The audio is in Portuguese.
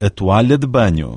a toalha de banho.